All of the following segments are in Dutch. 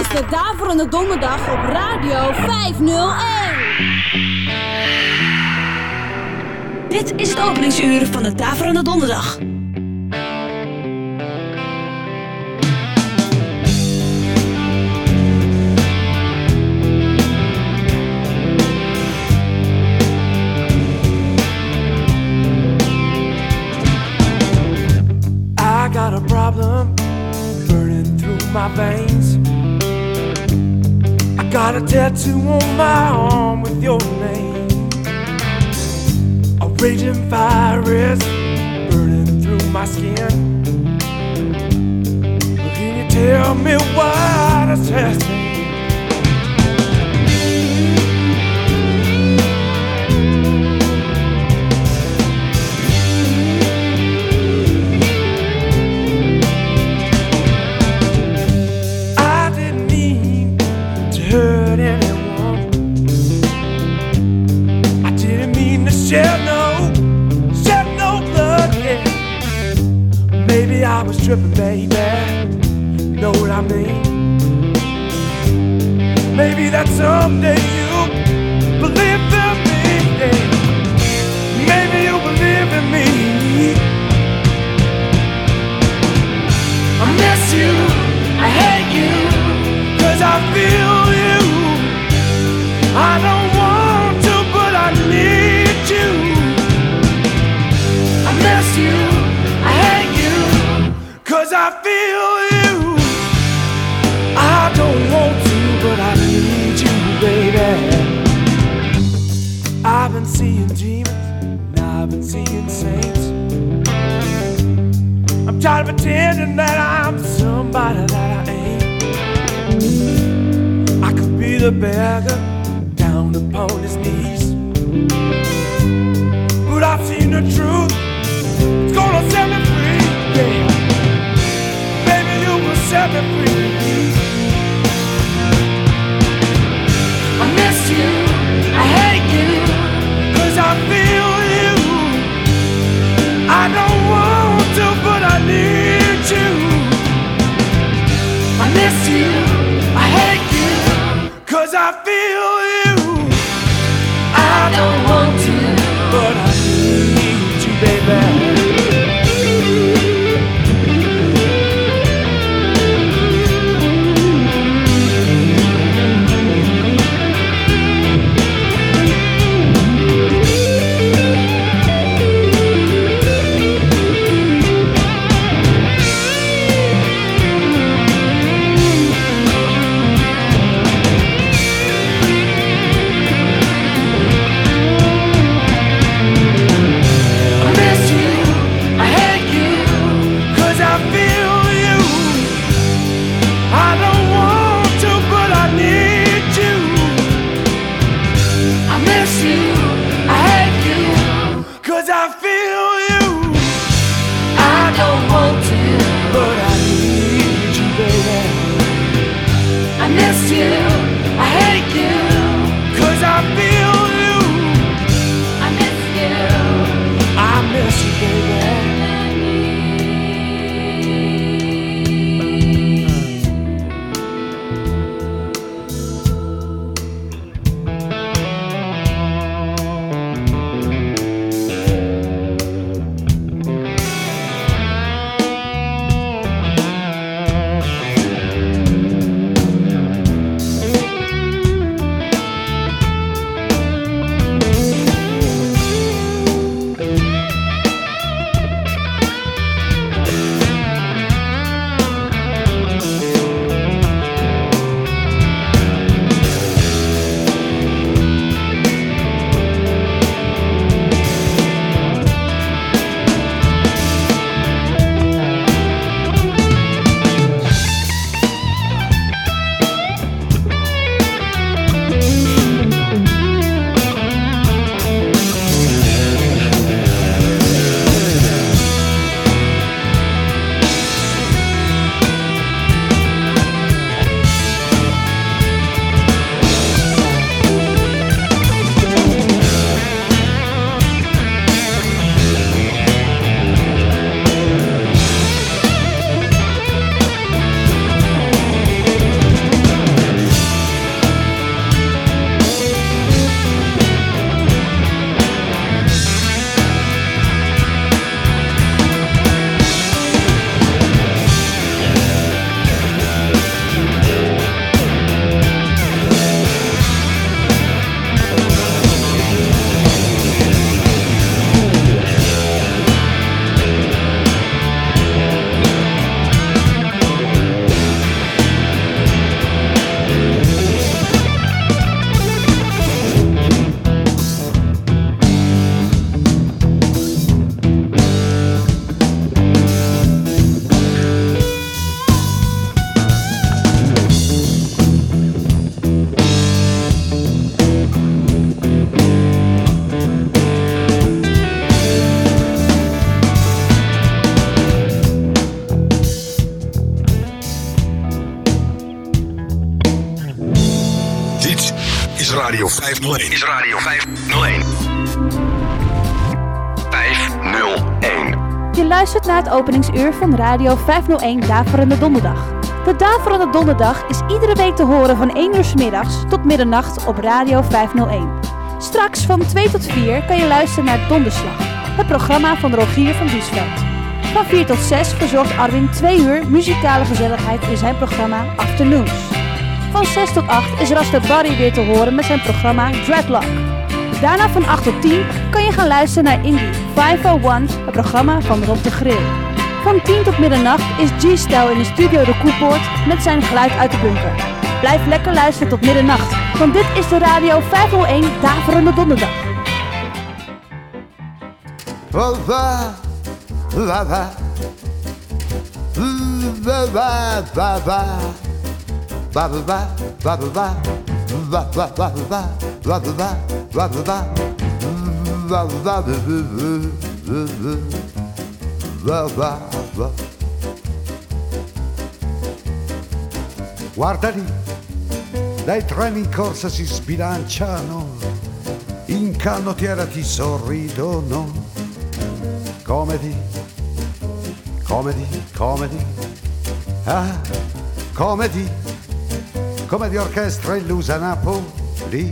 is de Daverende Donderdag op Radio 501. Dit is het openingsuur van de Daverende Donderdag. I got a problem my veins. I got a tattoo on my arm with your name. A raging fire is burning through my skin. Can you tell me why this has tripping, baby. Know what I mean? Maybe that someday you believe in me. Maybe you believe in me. I miss you, I hate you, cause I feel you. I don't want to, but I need you. I miss you, seeing demons, and I've been seeing saints. I'm tired of pretending that I'm somebody that I ain't. I could be the beggar down upon his knees. But I've seen the truth, it's gonna set me free. Yeah, baby, you will set me free. I miss you, 501. Is Radio 501. 501. Je luistert naar het openingsuur van Radio 501 Daverende Donderdag. De Daverende Donderdag is iedere week te horen van 1 uur s middags tot middernacht op Radio 501. Straks van 2 tot 4 kan je luisteren naar Donderslag, het programma van Rogier van Biesveld. Van 4 tot 6 verzorgt Arwin 2 uur muzikale gezelligheid in zijn programma Afternoons. Van 6 tot 8 is Raster Barry weer te horen met zijn programma Dreadlock. Daarna van 8 tot 10 kan je gaan luisteren naar Indie 501, het programma van Rob de Grill. Van 10 tot middernacht is G-Style in de studio De Koepoort met zijn geluid uit de bunker. Blijf lekker luisteren tot middernacht, want dit is de Radio 501 Daverende Donderdag. Va. Va, va, va, va, va, va. Va, va, va, va, va, va, va, va, va, va. Va. Guarda lì, dai treni in corsa si sbilanciano, in canottiera ti sorridono. Comedy, comedy, comedy, ah, comedy, comedy orchestra illusa Napoli,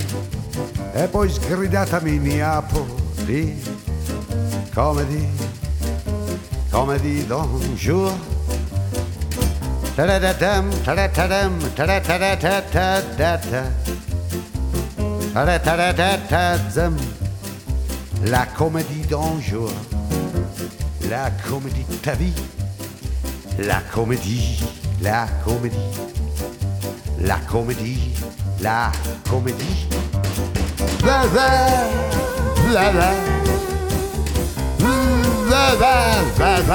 e poi sgridata Minneapoli, comedy, comedy don't jour. Ta-da-da-dam. La comédie d'un jour, la comédie de ta vie, la comédie, la comédie, la comédie, la comédie. La la la la la la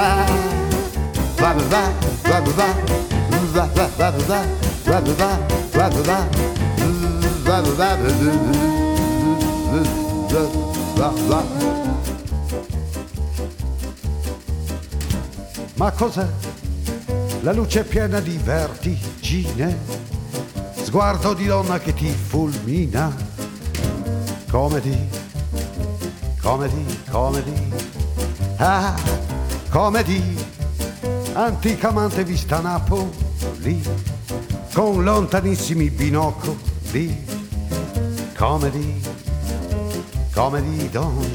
la Ma cos'è? La luce è piena di vertigine sguardo di donna che ti fulmina. Comedy, comedy, comedy, ah, comedy, anticamente vista Napoli, con lontanissimi binocoli. Comedy, comedy d'un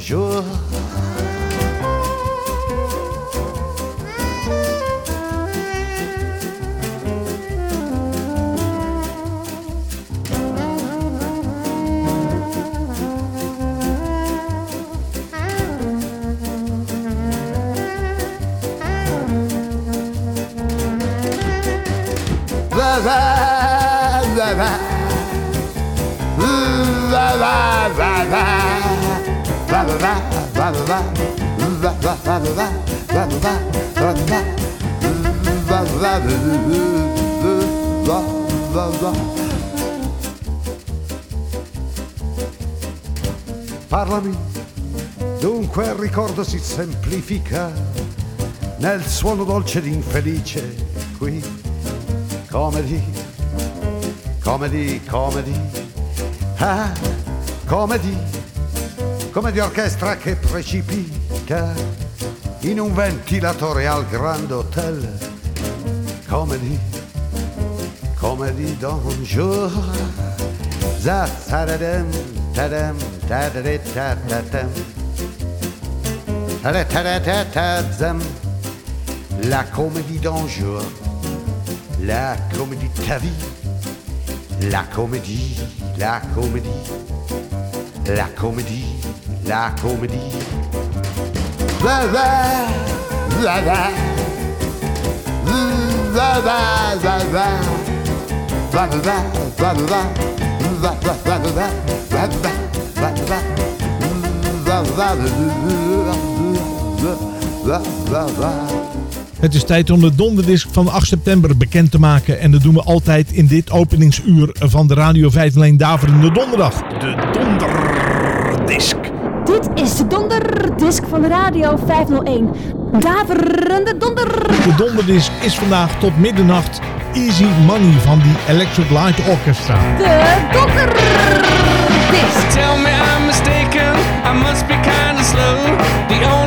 Parlami, dunque il ricordo si semplifica nel suono dolce ed infelice qui. Comedy, comedy, comedy, ah, comedy, comedy orchestra che precipita in un ventilatore al Grand Hotel. Comedy, comedy don't jour. Za tadadam, tadam, tadadam, tadam. La comédie d'un jour, la comédie de ta vie, la comédie, la comédie, la comédie, la comédie. La la, la la, la la, la la, la la, la la, la la, la la, la la, la la, la la, la la, la la. Het is tijd om de donderdisc van 8 september bekend te maken. En dat doen we altijd in dit openingsuur van de Radio 5 Leen Daverende Donderdag. De donderdisc. Dit is de donderdisc van Radio 501. Daverende donder. De donderdisc is vandaag tot middernacht Easy Money van die Electric Light Orchestra. De donder. this? Tell me I'm mistaken, I must be kinda slow. The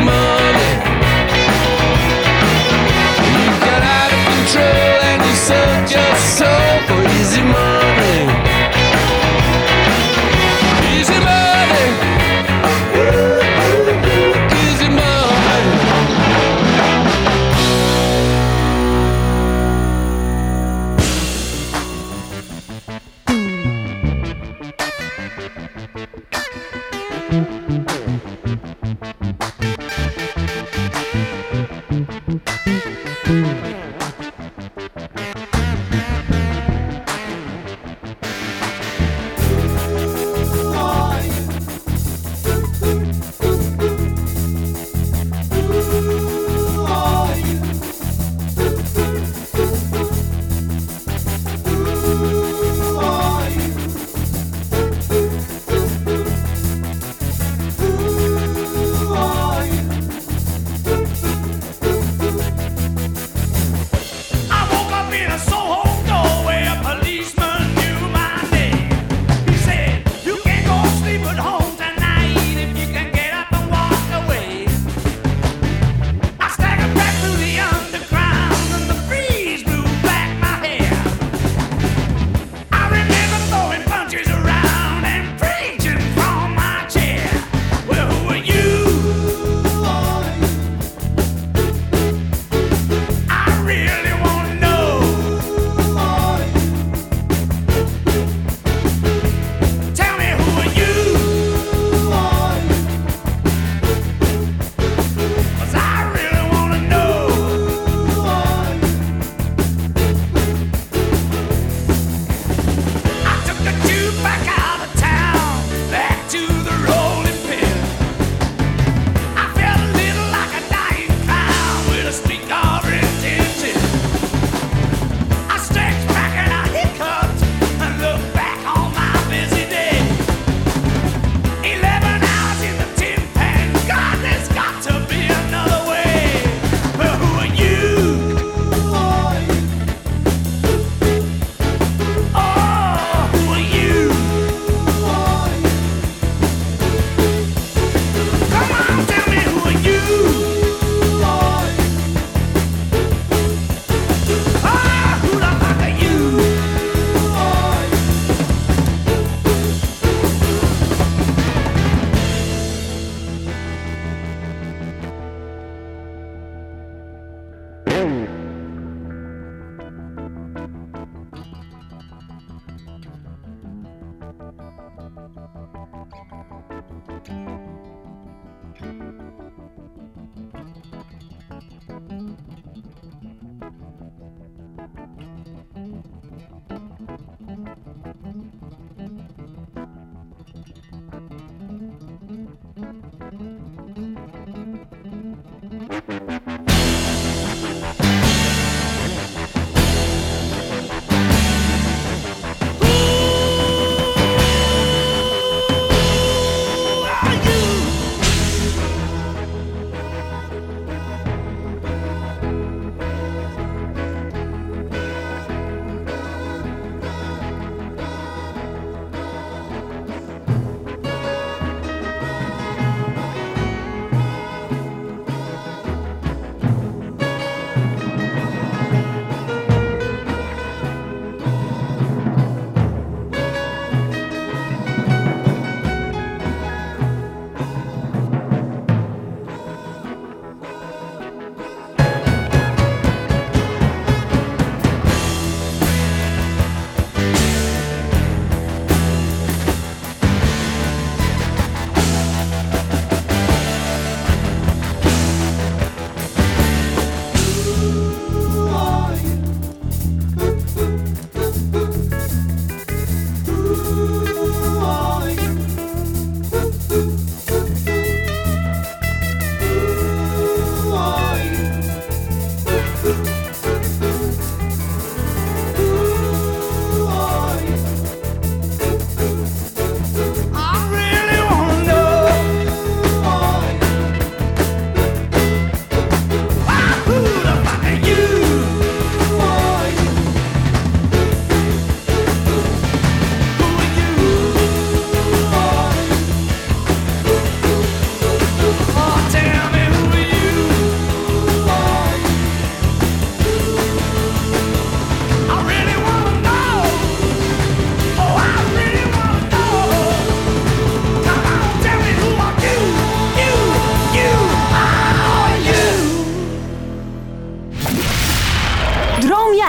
maximum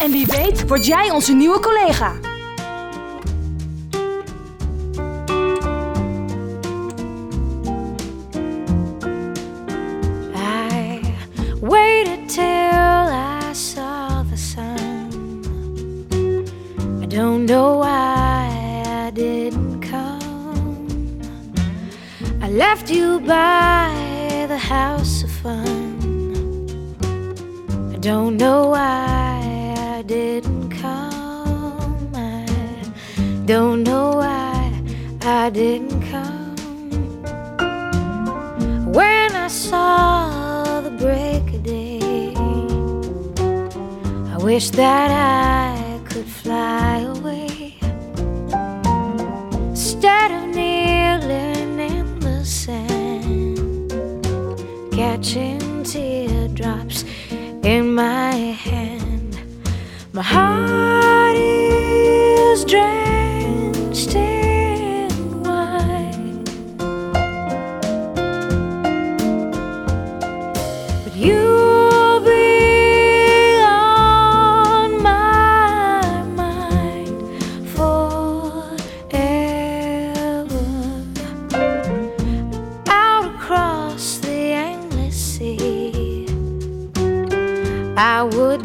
En wie weet word jij onze nieuwe collega. I waited till I saw the sun. I don't know why I didn't come. I left you by the house of fun. I don't know why didn't come. I don't know why I didn't come. When I saw the break of day, I wish that I could fly away instead of kneeling in the sand, catching teardrops in my. My heart is drenched in wine. But you'll be on my mind forever. Out across the endless sea, I would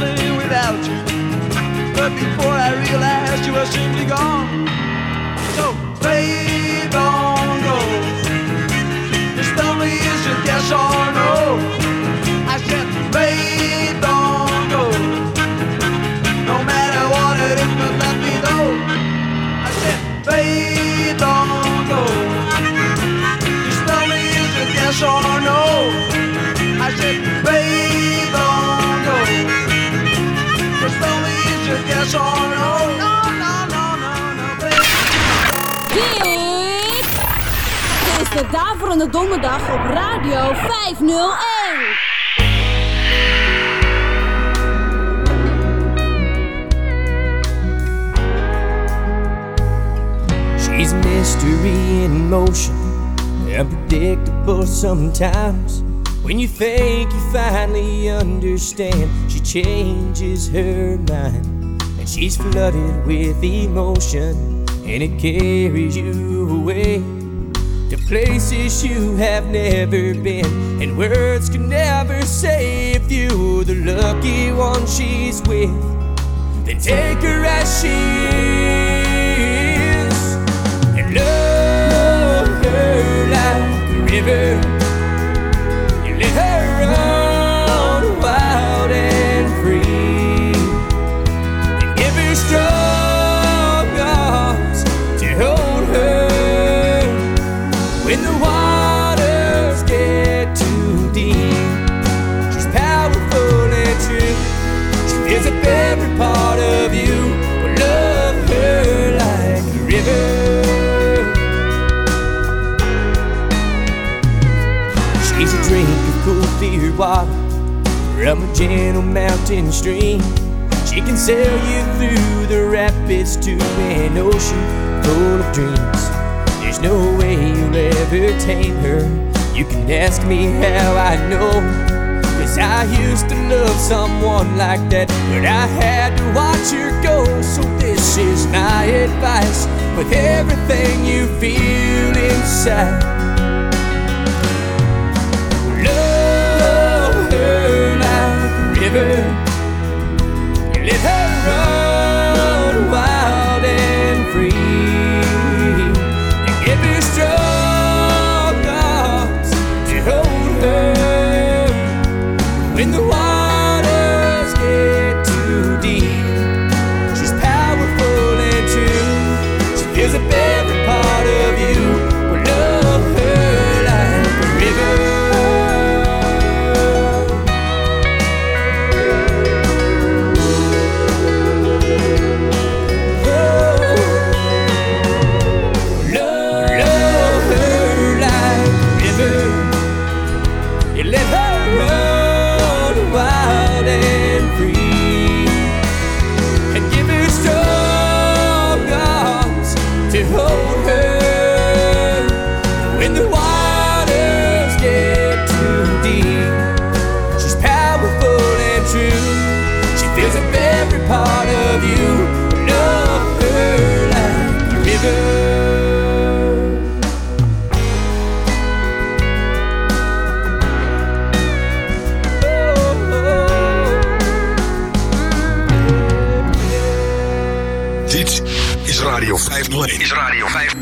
I without you. But before I realized you were simply gone. So, babe, don't go. Just tell me is it yes or no? I said, babe, don't go. No matter what it is, but let me know. I said, babe, don't go. Just tell me is it yes or no? Or no? No, no, no. Dit is de Daverende Donderdag op Radio 501. She's mystery in motion, unpredictable sometimes. When you think you finally understand, she changes her mind. She's flooded with emotion, and it carries you away to places you have never been. And words can never say if you're the lucky one she's with. Then take her as she is and love her like a river. You let her She's a drink of cool, clear water from a gentle mountain stream. She can sail you through the rapids to an ocean full of dreams. There's no way you'll ever tame her. You can ask me how I know. Cause I used to love someone like that, but I had to watch her go. So this is my advice with everything you feel inside. River. You let her run 501. Is Radio 501.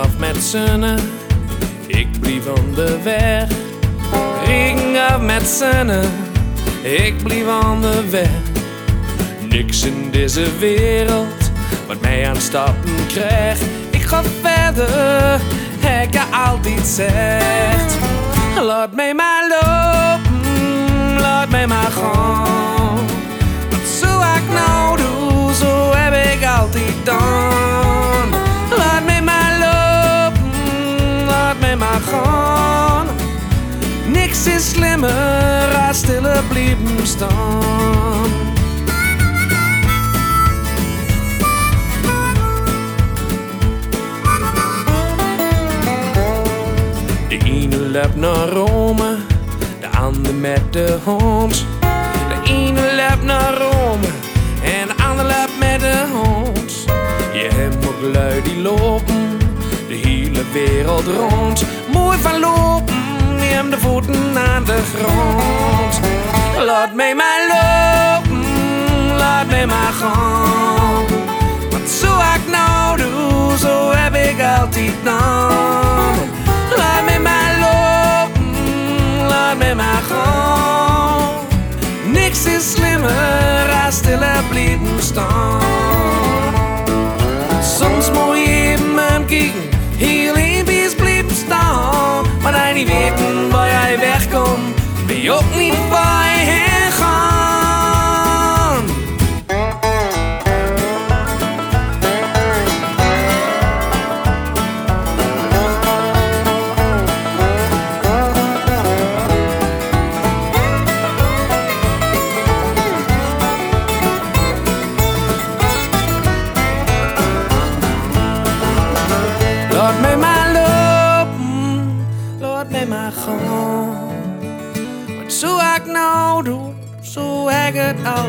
Af met zonne, ik blief aan de weg. Regen af met zonne, ik blief aan de weg. Niks in deze wereld wat mij aan stappen krijgt. Ik ga verder, ik heb altijd zegt. Laat mij maar lopen, laat mij maar gaan. Wat zo ik nou doe, zo heb ik altijd gedaan. Niks is slimmer als stille blijven staan. De ene loopt naar Rome, de ander met de hond. De ene loopt naar Rome en de ander loopt met de hond. Je hebt ook lui die lopen, de hele wereld rond. Mooi van lopen, hebt de voeten aan de grond. Laat mij maar lopen, laat mij maar gaan. Wat zo ik nou doe, zo heb ik altijd gedaan. Laat mij maar lopen, laat mij maar gaan. Niks is slimmer als stille blijven staan. Soms moet je even kijken, ikke veten, hvor jeg væk kom. Vil jo min vej.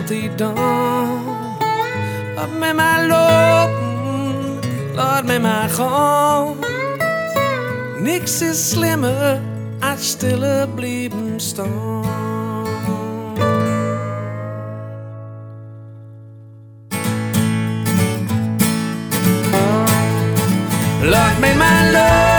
Altijd gedaan. Laat mij maar lopen, laat mij maar gaan. Niks is slimmer als stille blijven staan. Laat mij maar lopen,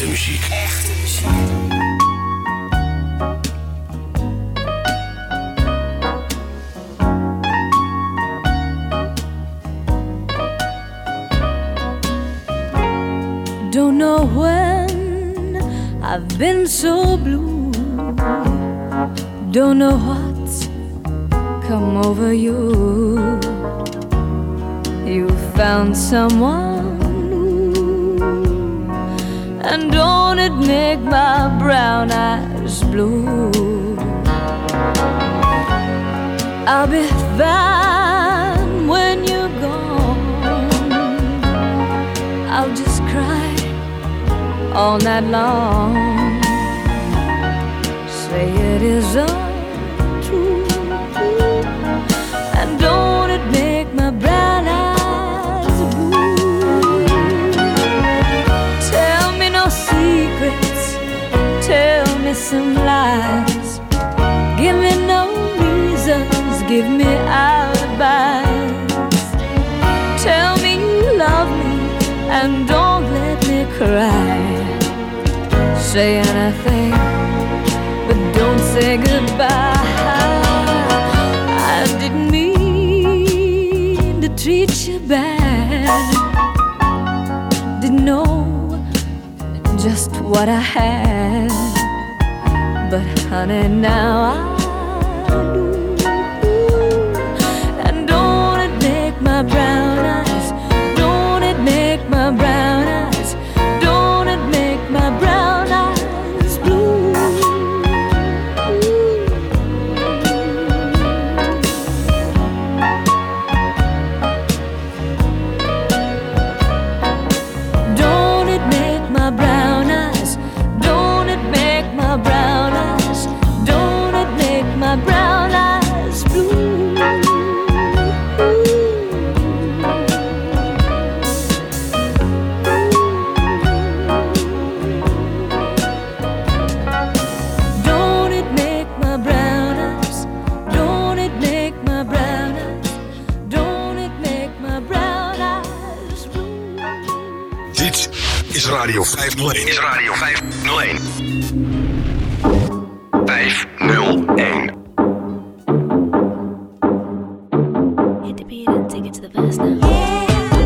Echte muziek. Echte muziek. Don't know when I've been so blue. Don't know what come over you? You found someone make my brown eyes blue? I'll be fine when you're gone. I'll just cry all night long. Say it is untrue, Say anything, but don't say goodbye. I didn't mean to treat you bad. Didn't know just what I had. But honey, now I 501. Is Radio 501. 501. Hit the beat and take it to the now. I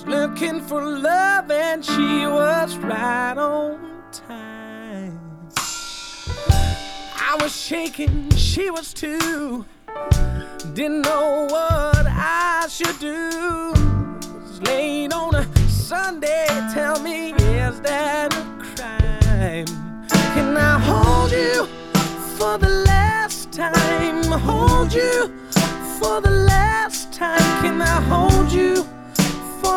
was looking for love and she was right on time. I was shaking, she was too. Didn't know what I should do. It was late on a Sunday. Tell me, is that a crime? Can I hold you for the last time? Hold you for the last time. Can I hold you?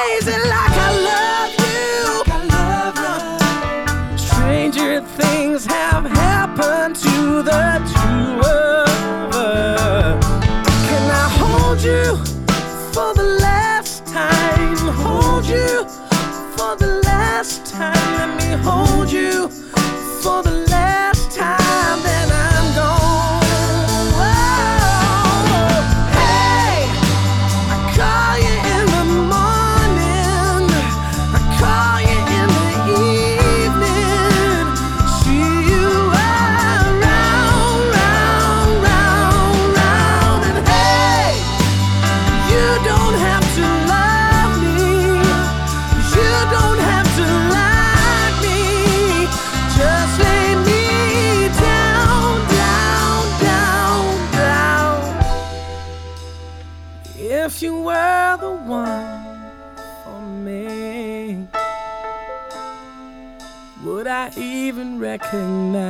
Crazy life. recognize.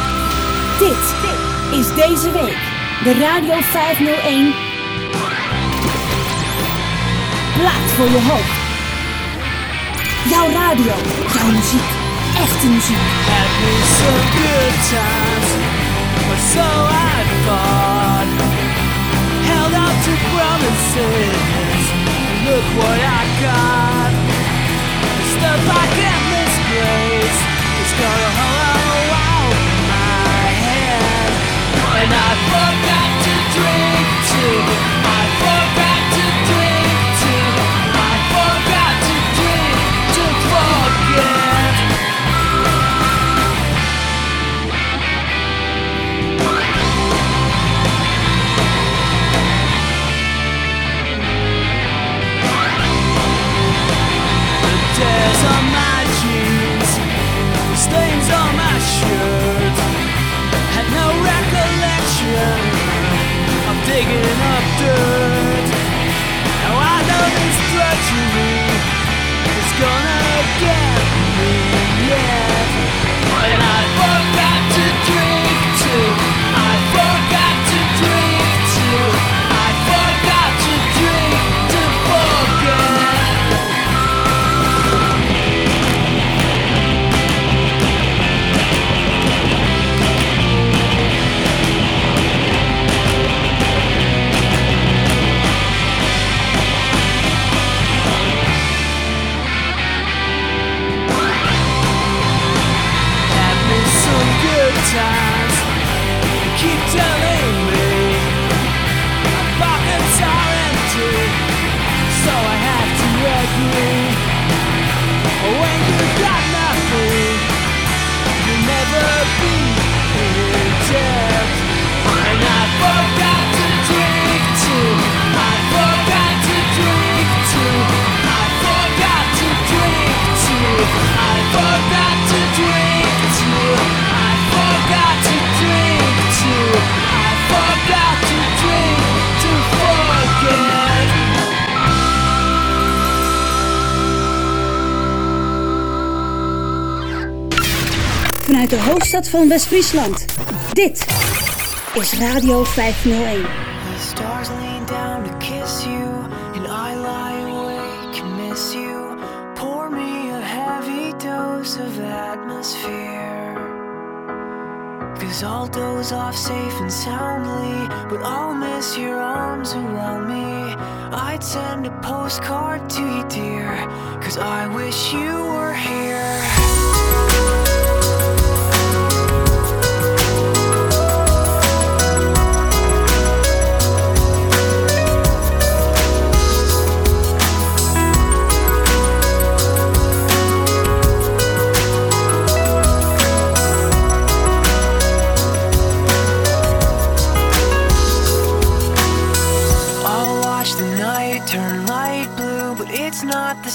Dit is deze week de Radio 501 Plaat voor je hoofd. Jouw radio, jouw muziek, echte muziek. Had me some good times, or so I thought. Held out to promises, look what I got. Stuff gonna digging up dirt. Now I know this drudgery hoofdstad van West-Friesland. Dit is Radio 501. The stars lean down to kiss you, and I lie awake and miss you. Pour me a heavy dose of atmosphere. Cause I'll doze off safe and soundly, but I'll miss your arms around me. I'd send a postcard to you, dear, cause I wish you were here.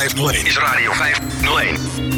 501. Is Radio 501. 501.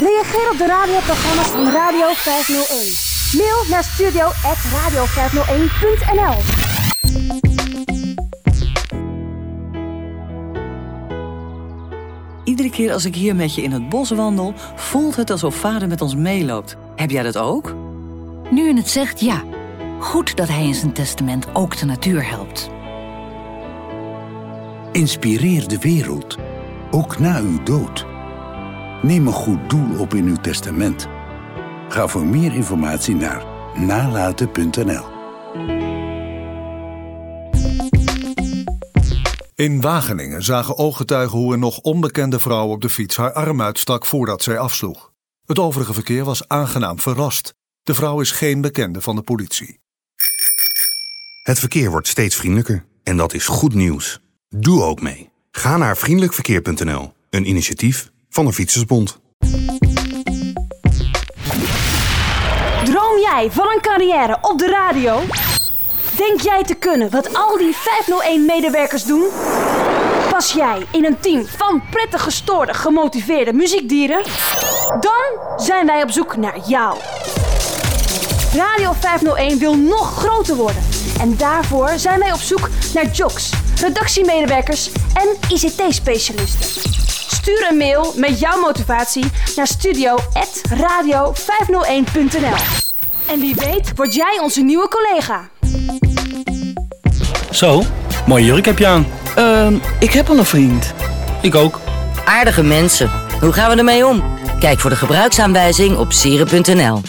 Reageer op de radioprogramma's van Radio 501. Mail naar studio.radio501.nl Iedere keer als ik hier met je in het bos wandel, voelt het alsof vader met ons meeloopt. Heb jij dat ook? Nu u het zegt, ja. Goed dat hij in zijn testament ook de natuur helpt. Inspireer de wereld, ook na uw dood. Neem een goed doel op in uw testament. Ga voor meer informatie naar nalaten.nl. In Wageningen zagen ooggetuigen hoe een nog onbekende vrouw op de fiets haar arm uitstak voordat zij afsloeg. Het overige verkeer was aangenaam verrast. De vrouw is geen bekende van de politie. Het verkeer wordt steeds vriendelijker en dat is goed nieuws. Doe ook mee. Ga naar vriendelijkverkeer.nl, een initiatief van de Fietsersbond. Droom jij van een carrière op de radio? Denk jij te kunnen wat al die 501-medewerkers doen? Pas jij in een team van prettig gestoorde, gemotiveerde muziekdieren? Dan zijn wij op zoek naar jou. Radio 501 wil nog groter worden. En daarvoor zijn wij op zoek naar jocks, redactiemedewerkers en ICT-specialisten. Stuur een mail met jouw motivatie naar studio.radio501.nl En wie weet word jij onze nieuwe collega. Zo, mooie jurk heb je aan. Ehm, ik heb al een vriend. Ik ook. Aardige mensen. Hoe gaan we ermee om? Kijk voor de gebruiksaanwijzing op sieren.nl.